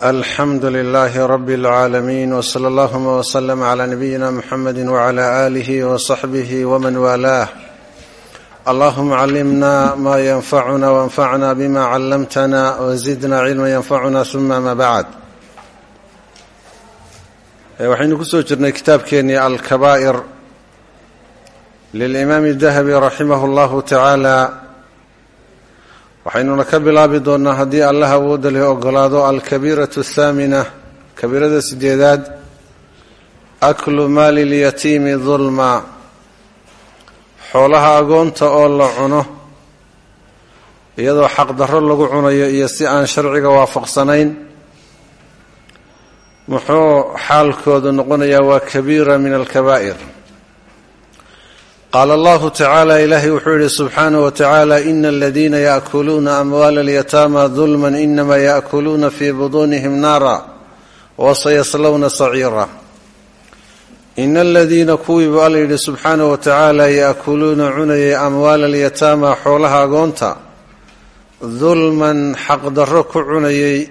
alxamdu lilaahi rabi اlcaalamiin wsala allahuma wslm cla nabiyina muxamedi wcla aalihi wsaxbihi wman waalaah allahuma callimna ma yanfacuna wanfacna bima callamtana wzidna cilma yanfacuna suma ama bacd waxaynu ku soo jirnay kitaabkeenii alkabaa'ir. Lilimaami dahabi raximah اllahu tacaala waxaynuna ka bilaabi doonnaa haddii allah awoodda leh ogolaado alkabiiratu athaamina kabiirada sideedaad aklu maali lyatiimi dulma xoolaha agoonta oo la cuno iyadoo xaqdarro lagu cunayo iyo si aan sharciga waafaqsanayn muxuu xaalkoodu noqonayaa waa kabiira min alkabaa'ir qaala allahu tacaala ilaahay wuxuu yihi subxaanahu wa tacaala ina aladiina yaakuluuna amwaala alyataama dulman inama yaakuluuna fii buduunihim naara wasayaslowna saciira ina aladiina kuwiibu alla yidhi subxaanahu wa tacaala yaakuluuna cunayay amwaala alyataama xoolaha agoonta. Dulman xaqdarro ku cunayay.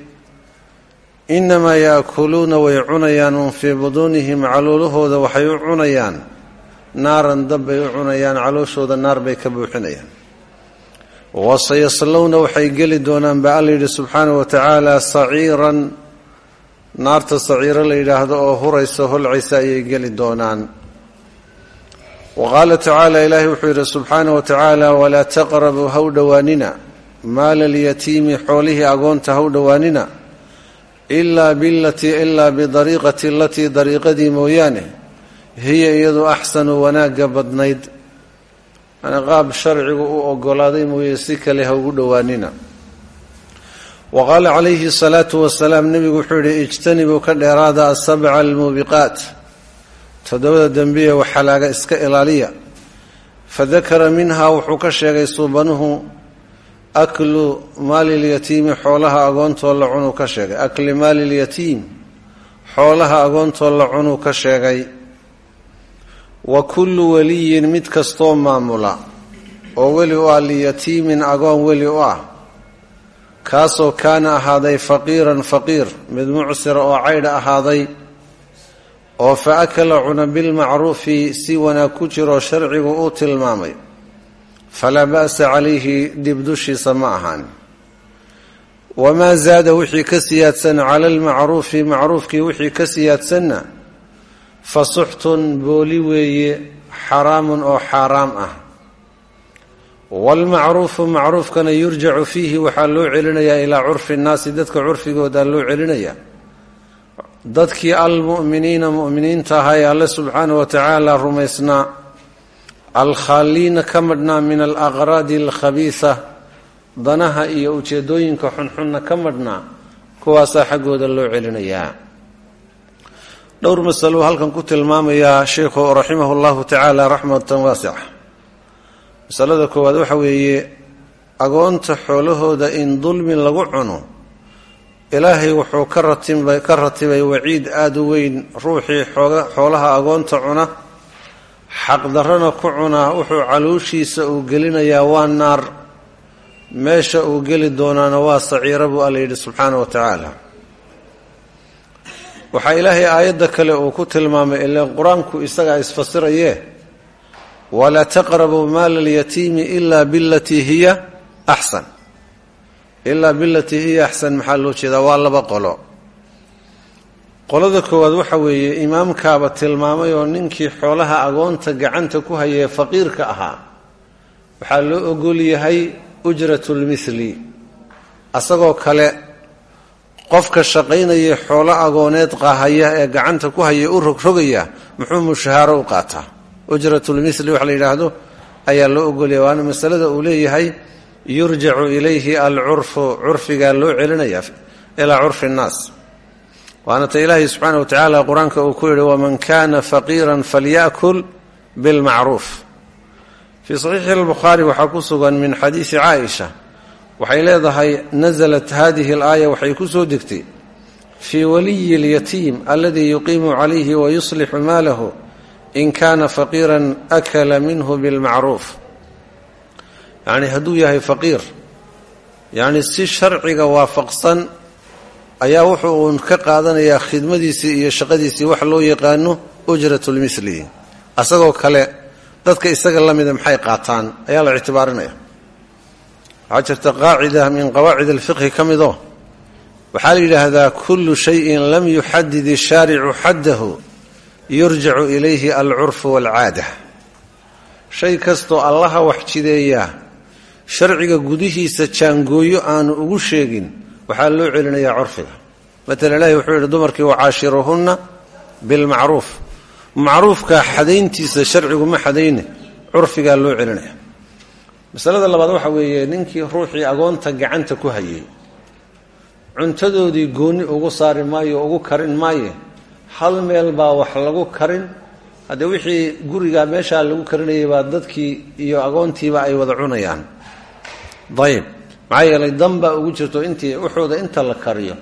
Inamaa yaakuluuna way cunayaan un fii buduunihim caluulahooda waxay u cunayaan naaran dab bay u cunayaan calooshooda naar bay ka buuxinayaan. Wasayaslowna waxay geli doonaan baa alla yidhi subxaanahu wa tacaala saciiran naarta saciiro la yidhaahdo oo huraysa holcaysa ayay geli doonaan. Wa qaala tacaala ilaahay wuxuu yidhi subxaanahu wa tacaala walaa taqrabuu haw dhowaanina maala alyatiimi xoolihii agoonta haw dhowaanina ilaa bilatii ilaa bidariiqati alatii dariiqadii mooyaane hiya iyadu axsanu wanaagga badnayd. Yani qaab sharcigu u ogolaaday mooye si kale ha ugu dhowaanina. Wa qaala calayhi salaatu wasalaam nebigu wuxuu yihi ijtanibuu ka dheeraada asabca almuubiqaat toddobada dembiye waxalaaga iska ilaaliya. Fadakara minhaa wuxuu ka sheegay suubanuhu aklu maali lyatiimi xoolaha agoontoo la ka sheegay. Akli maali lyatiim xoolaha agoontoo la cunuu ka sheegay wa kullu waliyin mid kastoo maamula oo weli u ah liyatiimin agoon weli u ah. Kaasoo kaana ahaaday faqiiran faqiir mid mucsira oo caydha ahaaday oo fa akala cuna bilmacruufi si wanaag ku jiroo sharcigu uu tilmaamay. Falaa ba'sa calayhi dhib dushiisa ma ahaan wamaa zaada wixii ka siyaadsan cala almacruufi macruufkii wixii ka siyaadsanna fa suxtun booli weeye xaraamun oo xaaraam ah. Waalmacruufu macruufkana yurjacu fiihi waxaa loo celinayaa ilaa curfi nnaasi dadka curfigooda loo celinaya dadkii almu'miniina mu'miniinta ahaa ee alle subxaanahu wa tacaala rumaysnaa alkhaaliina ka madhnaa min alaqraadi alkhabiisa danaha iyo ujeedooyinka xunxunna ka madhnaa kuwaasaa xaggooda loo celinayaa dhowr masaluu halkan ku tilmaamayaa sheikhu raximah llahu tacaala raxmatan waasica masalada koowaad waxa weeye agoonta xoolahooda in dulmi lagu cuno ilaahay wuxuu ka ratibay ka ratibay waciid aada u weyn ruuxii xoolaha agoonta cuna xaqdarrana ku cunaa wuxuu caluushiisa uu gelinayaa waa naar. Meesha uu geli doonaana waa saciira buu alla yidhi subxaana wa tacaala waxaa ilaahay aayadda kale uu ku tilmaamay ile qur'aanku isagaa isfasiraye walaa taqrabuu maala alyatiimi ilaa bilatii hiya axsan ilaa bilatii hiya axsan maxaa loo jeedaa? Waa laba qolo. Qolada koowaad waxa weeye imaamkaaba tilmaamay oo ninkii xoolaha agoonta gacanta ku hayee faqiirka ahaa. Waxaa loo ogol yahay ujratulmithli asagoo kale qofka shaqaynaya xoolo agooneed qaahaya ee gacanta ku haya u rogrogaya muxuu mushahaaro u qaataa? Ujratulmithli wax la yidhaahdo ayaa loo ogolaya waana masalada uu leeyahay yurjacu ilayhi alcurfu curfigaa loo celinaya ilaa curfi nnaas waana ta ilaahay subxaana wa tacaala qur'aanka uu ku yidhi waman kana faqiiran falya'kul bilmacruuf fii saxiixi albukhaari waxaa ku sugan min xadiisi caaisha waxay leedahay nasalat hadihi alaaya waxay ku soo degtay fii waliyi اlyatiim aladii yuqiimu calayhi wayuslixu maalahu in kaana faqiiran akala minhu bilmacruuf. Yacni hadduu yahay faqiir yacni si sharciga waafaqsan ayaa wuxuu ka qaadanayaa khidmadiisii iyo shaqadiisii wax loo yaqaano ujratulmisli asagoo kale dadka isaga la mida maxay qaataan? Ayaa la ictibaarinaya waxaa jirta qaacida min qawaacid alfiqhi ka midoo waxaa la yidhaahdaa kullu shayin lam yuxadid ishaaricu xaddahu yurjacu ilayhi alcurfu waalcaada shay kastoo allaha wax jideeyaa sharciga gudihiisa jaangooyo aanu ugu sheegin waxaa loo celinayaa curfiga. Matala ilaahi wuxuu yidhi dumarkii wacaashiruhunna bilmacruuf. Macruufka xadayntiisa sharcigu ma xadayne curfigaa loo celinaya masalada labaad waxa weeye ninkii ruuxii agoonta gacanta ku hayay cuntadoodii goonni ugu saari maayo ugu karin maaye hal meel baa wax lagu karin. Haddee wixii gurigaa meeshaa lagu karinayay baa dadkii iyo agoontiiba ay wada cunayaan. Dayib. Maxaa yeelay dan ugu jirto intii wuxuuda inta la kariyo.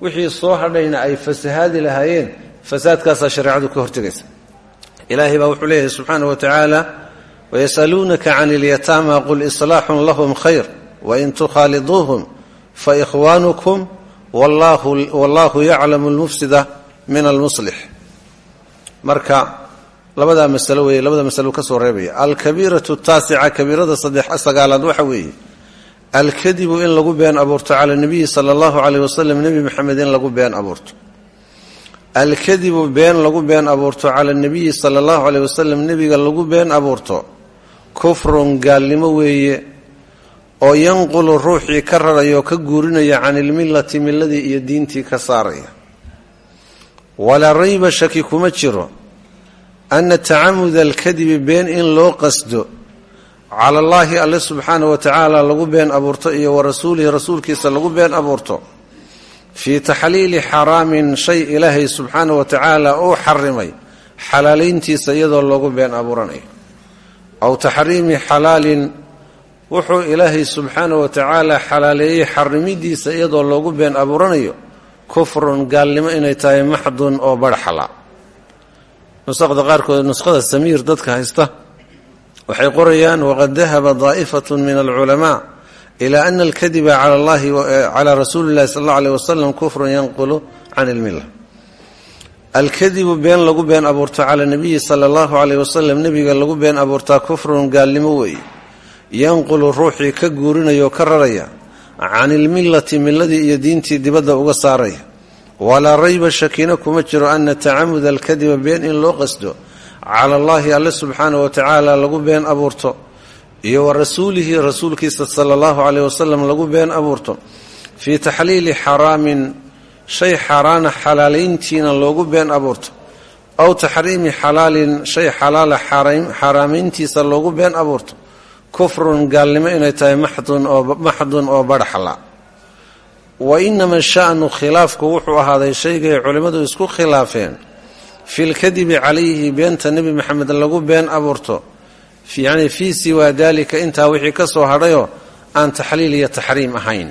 Wixii soo hadhayna ay fasahaadi lahaayeen fasaadkaasaa shareecadu ka hortegaysa. Ilaahay baa wuxuu leeyahay subxaana wa tacaala wayasaluunaka can ilyataama qul islaaxun lahum khayr wain tukhaaliduuhum faikhwaanukum wallaahu yaclamu lmufsida min almuslix marka labadaa masalo weeye labada masalo ka soo reebaya alkabiiratu taasica kabiirada sagaalaad waxa weeye alkadibu in lagu been abuurto cala nabiyi sala allahu caleyh wasalam nebi maxamed in lagu been abuurto alkadibu been lagu been abuurto cala nabiyi sala allahu caleyh wasalam nebiga lagu been abuurto kufrun gaalnimo weeye oo yanqulu ruuxii ka raraya ka guurinaya can ilmillati milladii iyo diintii ka saaraya. Walaa rayba shaki kuma jiro ana tacamuda alkadibi been in loo qasdo cala allaahi alle subxaana wa tacaala lagu been abuurto iyo wa rasuulihi rasuulkiisa lagu been abuurto. Fii taxliili xaraamin shay ilaahay subxaana wa tacaala uu xarimay xalaalayntiisa iyadoo loogu been abuuranayo aw taxriimi xalaalin wuxuu ilaahay subxaana wa tacaala xalaaleeyey xarimidiisa iyadoo loogu been abuuranayo kufrun gaalnimo inay tahay maxdun oo barxala. Nusaqda qaarkood nuskhada samiir dadka haysta waxay qorayaan waqad dahaba daa'ifatun min alculamaa ila ana alkadiba cala rasuuli illahi sal alla aleyh wasalam kufrun yanqulu can ilmilla alkadibu been lagu been abuurto cala nabiyi sala allahu caleyh wasalam nebiga lagu been abuurtaa kufrun gaalnimo weeye yanqulu ruuxii ka guurinaya oo ka raraya. Can ilmillati milladii iyo diintii dibadda uga saaraya. Walaa rayba shakina kuma jiro ana tacamuda alkadiba been in loo qasdo. Cala allaahi alle subxaana wa tacaala lagu been abuurto. Iyo wa rasuulihi rasuulkiisa sala allahu caleyh wasalam lagu been abuurto. Fii taxliili xaraamin shay xaaraana xalaalayntiina loogu been abuurto aw taxriimi xalaalin shay xalaala xaaraamayntiisa loogu been abuurto kufrun gaalnimo inay tahay maxdun oo barxala wa inama sha'nu khilaafku wuxuu ahaaday shaygay culimmadu isku khilaafeen fi lkadibi calayhi beenta nebi maxamed lagu been abuurto yani fii siwaa dalika intaa wixii ka soo hadhayoo aan taxliil iyo taxriim ahayn.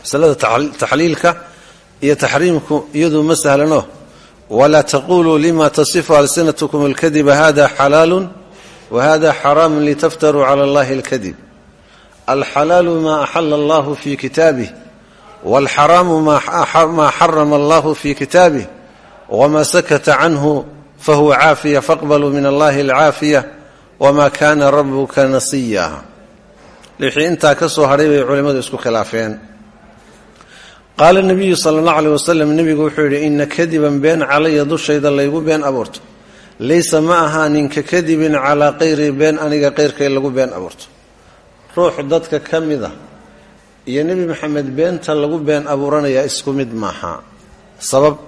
Masalada taxliilka iyo taxriimku iyadu ma sahlano. Walaa taquluu lima tasifu alsinatkum alkadiba hada xalaalun wahada xaraamun litaftaruu cala allahi alkadib. Alxalaalu ma axala allahu fi kitaabih walxaraamu maa xarama allahu fi kitaabih wma sakata canhu fahuwa caafiya faqbaluu min allahi alcaafiya wma kana rabuka nasiya. Wixii intaa ka soo hadhay bay culimmadu isku khilaafeen qaala nabiyu sala allahu aleyh wasalam nebigu wuxuu yidhi ina kadiban been calaya dushayda laygu been abuurto. Laysa ma ahaa ninka kadibin calaa kayri been aniga kayrkay lagu been abuurto. Ruux dadka ka mida iyo nebi maxamed beenta lagu been abuuranayaa isku mid maaha. Sabab?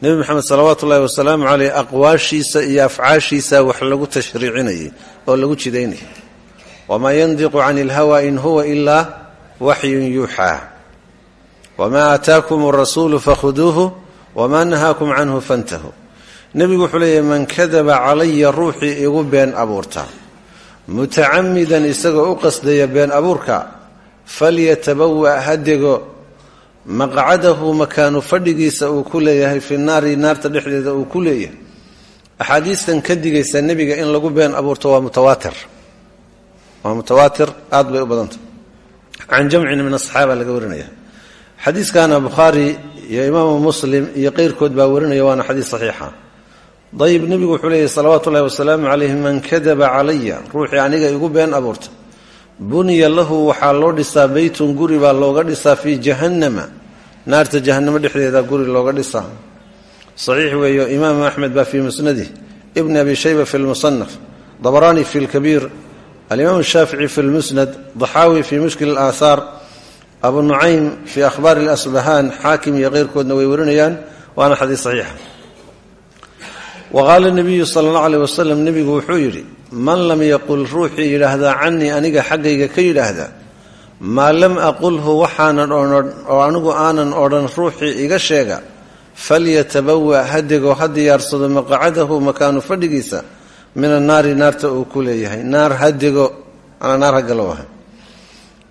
Nebi maxamed salawaatu ullahi wasalaamu caleyh aqwaashiisa iyo afcaashiisa wax lagu tashriicinayay oo lagu jidaynayay. Wamaa yandiqu cani ilhawa in waxyun yuuxaa wamaa aataakum arasuulu fakhuduuhu wamaa nahaakum canhu fantahuu nebigu wuxuu leeyahy man kadaba calaya ruuxii igu been abuurta. Mutacamidan isagoo u qasdaya been abuurka falyatabawa ha dego. Maqcadahu makaanu fadhigiisa uu ku leeyahay fi naari naarta dhexdeeda uu ku leeyahay. Axaadiistan ka digaysa nebiga in lagu been abuurto waa mutawaatir. Waa mutawaatir aad bay u badanta can jamcin min asaxaaba laga warinaya xadiiskana bukhaari iyo imaamu muslim iyo keyrkood baa warinaya waana xadiis saxiixa dayib nebigu wuxuu leeyahy salawaatu ullahi wasalaamu calayhi man kadaba calaya ruuxii aniga igu been abuurta buniya lahu waxaa loo dhisaa beytun guri baa looga dhisaa fii jahannama naarta jahannamo dhexdeeda guri looga dhisaa saxiix weeyo imaamu axmed baa fii musnadih ibn abi shayba fi lmusanaf dabraani fi lkabiir alimaam shaafici fi lmusnad daxaawi fi mushkil alaahaar abu nucaym fi akhbaari alasbahaan xaakim iyo keyrkoodna way warinayaan waana xadiis saxiixa wa qaala nabiyu sala allahu aleyh wasalam nebigu wuxuu yidhi man lam yaqul ruuxii yidhaahdaa canii aniga xaggayga ka yidhaahda maa lam aqulhu waxaanan oo anigu aanan odhan ruuxii iga sheega falyatabawa ha dego ha diyaarsado maqacadahu makaanu fadhigiisa min annaari naarta uu ku leeyahay. Naar ha dego anaa naar ha galow aha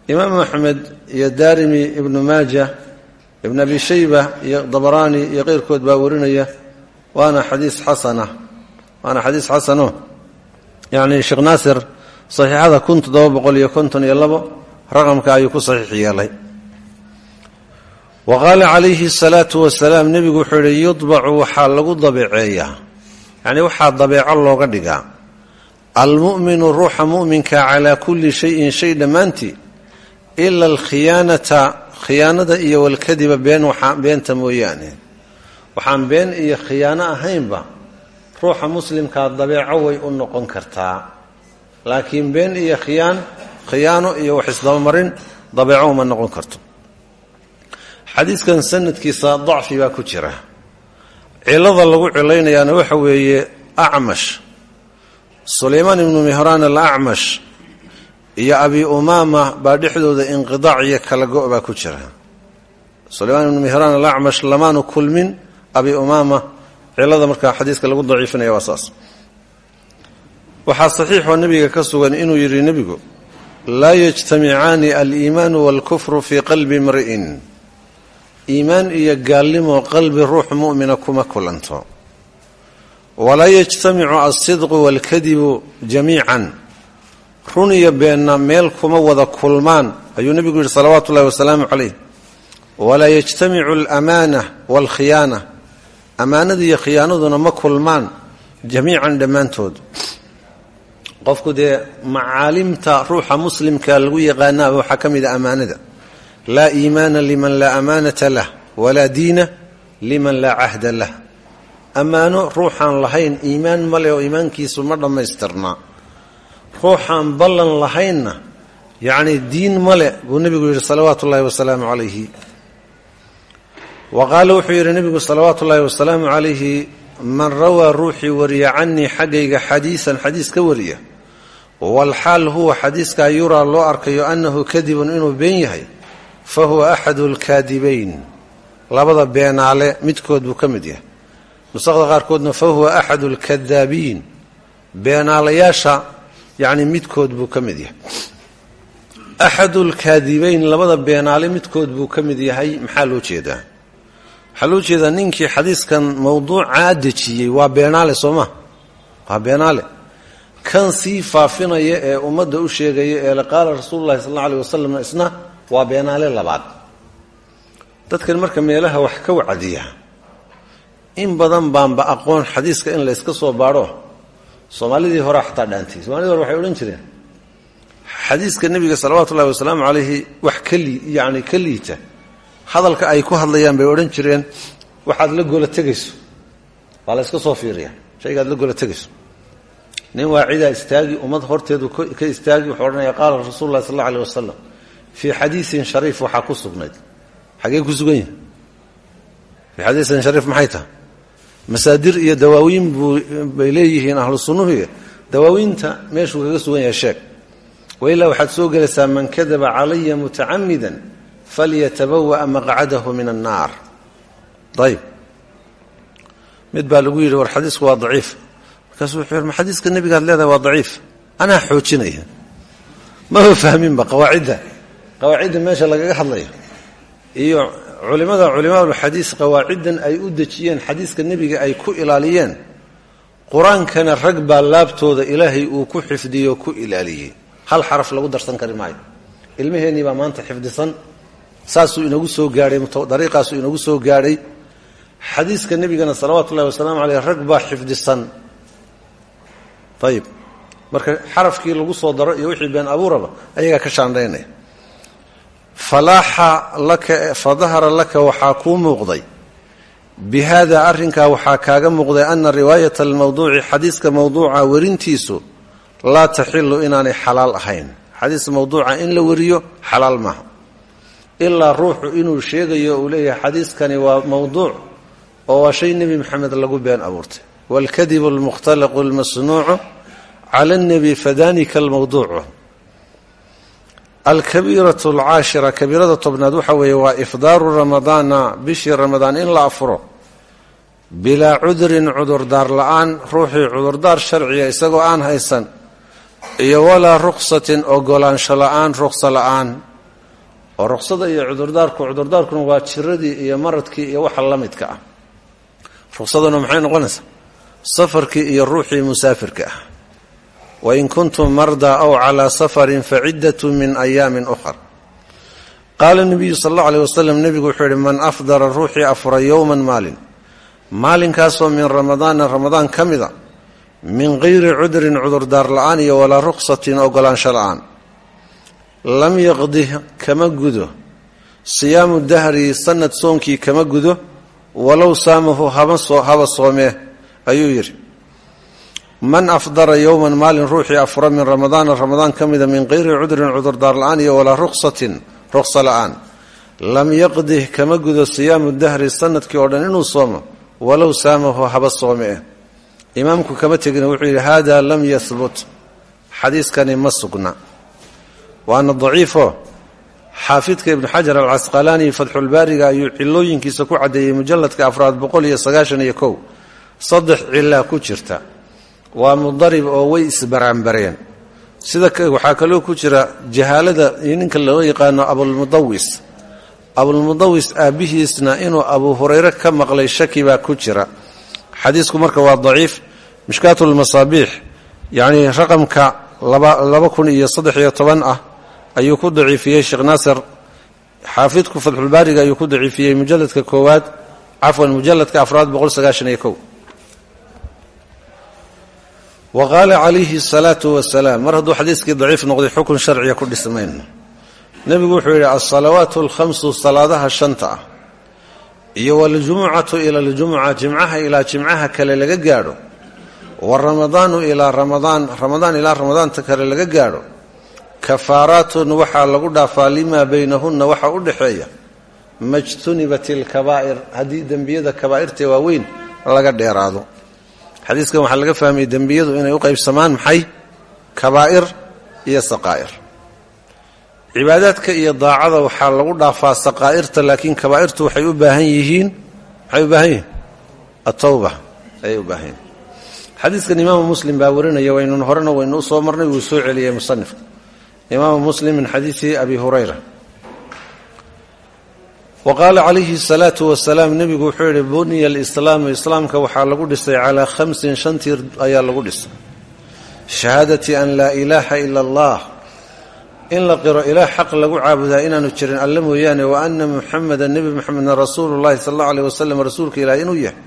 imaam axmed iyo daarimi ibnu maaja ibn abi shayba iyo dabaraani iyo keyrkood baa warinaya waana xadiis xasana waana xadiis xasano yacni sheekh naasir saxiixada kun toddoba boqol iyo konton iyo labo raqamka ayuu ku saxiix wa qaala calayhi asalaatu wasalaam nebigu wuxuu yihi yudbacu waxaa lagu dabeeceeyaa yacni waxaa dabeeco looga dhigaa. Almu'minu ruuxa mu'minka calaa kulli shayin shay dhammaantii ila alkhiyaanata khiyaanada iyo walkadiba been beenta mooyaane. Waxaan been iyo khiyaano ahaynba ruuxa muslimkaa dabeeco way u noqon kartaa. Laakiin been iyo khiyaan khiyaano iyo wax isdabamarin dabeeco uma noqon karto. Xadiiskan sanadkiisa dacfi baa ku jira cilada lagu cilaynayaana waxa weeye acmash. Sulaymaan ibnu mihraan alacmash iyo abi umaama baa dhexdooda inqidaac iyo kala go' baa ku jira. Sulaymaan ibnu mihraan alacmash lamaanu kulmin abi umaama cilada markaa xadiiska lagu daciifinaya waa saas. Waxaa saxiixoo nebiga ka sugan inuu yidhi nebigu laa yajtamicaani aliimaanu waalkufru fii qalbi imri'in iimaan iyo gaalnimo qalbi ruux mu'mina kuma kulanto. Walaa yajtamicu alsidqu waalkadibu jamiican. Run iyo beenna meel kuma wada kulmaan ayuu nebigu yidhi salawaatu ullahi wasalaamu calayh. Walaa yajtamicu alamaana waalkhiyaana ammaanada iyo khiyaanaduna ma kulmaan jamiican dhammaantood. Qofku dee macaalimta ruuxa muslimka lagu yaqaanaaba waxaa ka mid a ammaanada laa iimaana liman laa amaanata lah walaa diina liman laa cahda lah. Ammaano ruuxaan lahayn iimaan male oo iimaankiisu ma dhammaystirnaa ruuxaan ballan lahaynna yacni diin male buu nebigu yidhi salawaatu ullahi wasalaamu calayhi. Wa qaala wuxuu yidhi nebigu salawaatu ullaahi wasalaamu calayhi man rawaa ruuxii wariya canii xaggayga xadiisan xadiis ka wariya walxaal huwa xadiiskaa yuraa loo arkayo annahu kadibun inuu been yahay fa huwa axadu alkaadibayn labada beenaale midkood buu ka mid yahay. Nusaqda qaarkoodna fa huwa axadu alkadaabiin. Beenaalayaasha yacni midkood buu ka mid yahay. Axadu alkaadibayn labada beenaale midkood buu ka mid yahay maxaa loo jeedaa? Waxaa loo jeedaa ninkii xadiiskan mawduucaa dejiyey waa beenaale soo ma? Waa beenaale. Kan sii faafinaya ee ummadda u sheegaya ee la qaala rasuululahi sal alla aleh wasalam isna waa beenaale labaad. Dadkan marka meelaha wax ka wacdiya in badan baanba aqoon xadiiska in layska soo baadho. Soomaalidii hore xataa dhaantay somalidii hore waxay odhan jireen xadiiska nebiga salawaatu wasalaamu calayhi wax kali yani ka hadalka ay ku hadlayaan bay odhan jireen waxaad la gola tegayso. Waa la yska soo fiiriya shaygaad la gola tegayso. Nin waacidaa istaagi ummad horteedu ka istaagi wuxuu odhanaya qaala rasuulu sal alla aleh wasalam fii xadiisin shariif waxaa ku sugnayd xagee ku sugan yahay fii xadiisin shariif maxay tahay masaadir iyo dawaawiin bay leeyihiin ahlu sunnuhu dawaawiinta meeshuu kaga sugan yahay sheeg wailaa waxaad soo gelaysaa man kadaba calaya mutacamidan falyatabawa'a maqcadahu min annaar ayb mid baa lagu yidhi war xadiisku waa daciif markaasuu wuxuu yidhi ma xadiiska nebigaad leedahay waa daciif anaa xoojinaya maba fahminba qawaacidda qawaacidda meesha lagaga hadlayo iyo culimmada culimaaulxadiis qawaaciddan ay u dejiyeen xadiiska nebiga ay ku ilaaliyeen qur'aankana rag baa laabtooda ilaahay uu ku xifdiyo ku ilaaliyey. Hal xaraf lagu darsan kari maayo. Ilmaheennii baa maanta xifdisan saasuu inagu soo gaadhay dariiqaasuu inagu soo gaadhay xadiiska nebigana salawaatu wasalaamu caleyh rag baa xifdisan. Ayib marka xarafkii lagu soo daro iyo wixii been abuuraba ayagaa ka shaandhaynaya fadahara laka waxaa kuu muuqday. Bi haada arrinkaa waxaa kaaga muuqday ana riwaayata almawduuci xadiiska mawduuca werintiisu laa taxilu inaanay xalaal ahayn. Xadiis mawduuca in la weriyo xalaal maaha. Ilaa ruuxu inuu sheegayo uu leeyahay xadiiskani waa mawduuc oo waa shay nebi maxamed lagu been abuurtay. Waalkadibu almukhtalaqu almasnuucu cala alnebi fadanika almawduucu alkabiiratu alcaashira kabiirada tobnaad waxa weeye waa ifdaaru ramadaana bishii ramadaan in la afuro. Bilaa cudurin cudurdaar la'aan ruuxii cudurdaar sharciga isagoo aan haysan iyo walaa ruqsatin ogolaansho la'aan ruqsa la'aan. Oo ruqsada iyo cudurdaarku cudurdaarkuna waa jiradii iyo maradkii iyo waxa la midka ah. Ruqsaduna maxay noqonaysaa? Safarkii iyo ruuxii musaafirka ah wain kuntum mardaa aw calaa safarin faciddatu min ayaamin ukhar qaala nebiyu sal allau aleyh wasalam nebigu wuxuu yidhi man afdara ruuxii afura yowman maalin maalinkaasoo min ramadaana ramadaan ka mida min kayri cudrin cudurdaar la'aan iyo walaa ruqsatin ogolaansho la'aan lam yaqdih kama gudo siyaamu dahri sanad soonkii kama gudo walow saamahu haba soomee ayuu yidhi man afdara yowman maalin ruuxii afura min ramadaana ramadaan ka mida min kayri cudrin cudurdaar la'aan iyo walaa ruqsatin ruqsa la'aan. Lam yaqdih kama gudo siyaamu dahri sannadkii oo dhan inuu soomo walow saamahu haba soomee imaamku kama tegina wuxuu yidhi hada lam yahbut xadiiskani ma sugna. Waana daciifo. Xaafidka ibnu xajar alcasqalaani fatxulbaariga ayuu cilooyinkiisa ku caddeeyey mujalladka afraad boqol cilaa ku jirta waa mudarib oo way isbaraanbareen. Sida waxaa kaloo ku jira jahaalada ninka loo yaqaano abulmudawis. Abulmudawis aabbihiisna inuu abu hurayre ka maqlay shaki baa ku jira. Xadiisku marka waa daciif. Mishkaatulmasaabiix yacnii raqamka laba kun iyo saddex iyo toban ah ayuu ku daciifiyey sheekh naasir xaafidku fatxulbaariga ayuu ku daciifiyey mujalladka koowaad cafwan mujalladka afraad boqol sagaashan iyo kow wa qaala calayhi asalaatu wasalaam mar hadduu xadiiskii daciif noqday xukun sharciga ku dhismayno nebigu wuxuu yidhi alsalawaatu alkhamsu salaadaha shanta ah iyo waljumucatu ila aljumuca jimcaha ilaa jimcaha kale laga gaadho waramadaanu ilaa ramadaan ramadaan ilaa ramadaanta kale laga gaadho kafaaraatun waxaa lagu dhaafaa limaa baynahunna waxa u dhexeeya majtunibat ilkabaa'ir haddii dembiyada kabaa'irta waaweyn laga dheeraado xadiiskan waxaa laga fahmayay dembiyadu inay u qaybsamaan maxay? Kabaa'ir iyo saqaa'ir. Cibaadaadka iyo daacada waxaa lagu dhaafaa saqaa'irta laakiin kabaa'irtu waxay u baahan yihiin maxay u baahan yihiin? Atawba ayay u baahan yihiin. Xadiiskan imaamu muslim baa warinaya waynun horena waynu u soo marnay wuu soo celiyey musanifka imaamu muslim min xadiidi abi hurayra wa qaala calayhi asalaatu wasalaam nebigu wuxuu yidhi buniya alislaamu islaamka waxaa lagu dhisay calaa khamsin shan tiir ayaa lagu dhisay shahaadati an laa ilaaha ila allah in la qiro ilaah xaq lagu caabudaa inaanu jirin alle mooyaane wa ana muxameda nebi muxamedna rasuulu llahi sal allau aleh wasalam rasuulka inuu yahay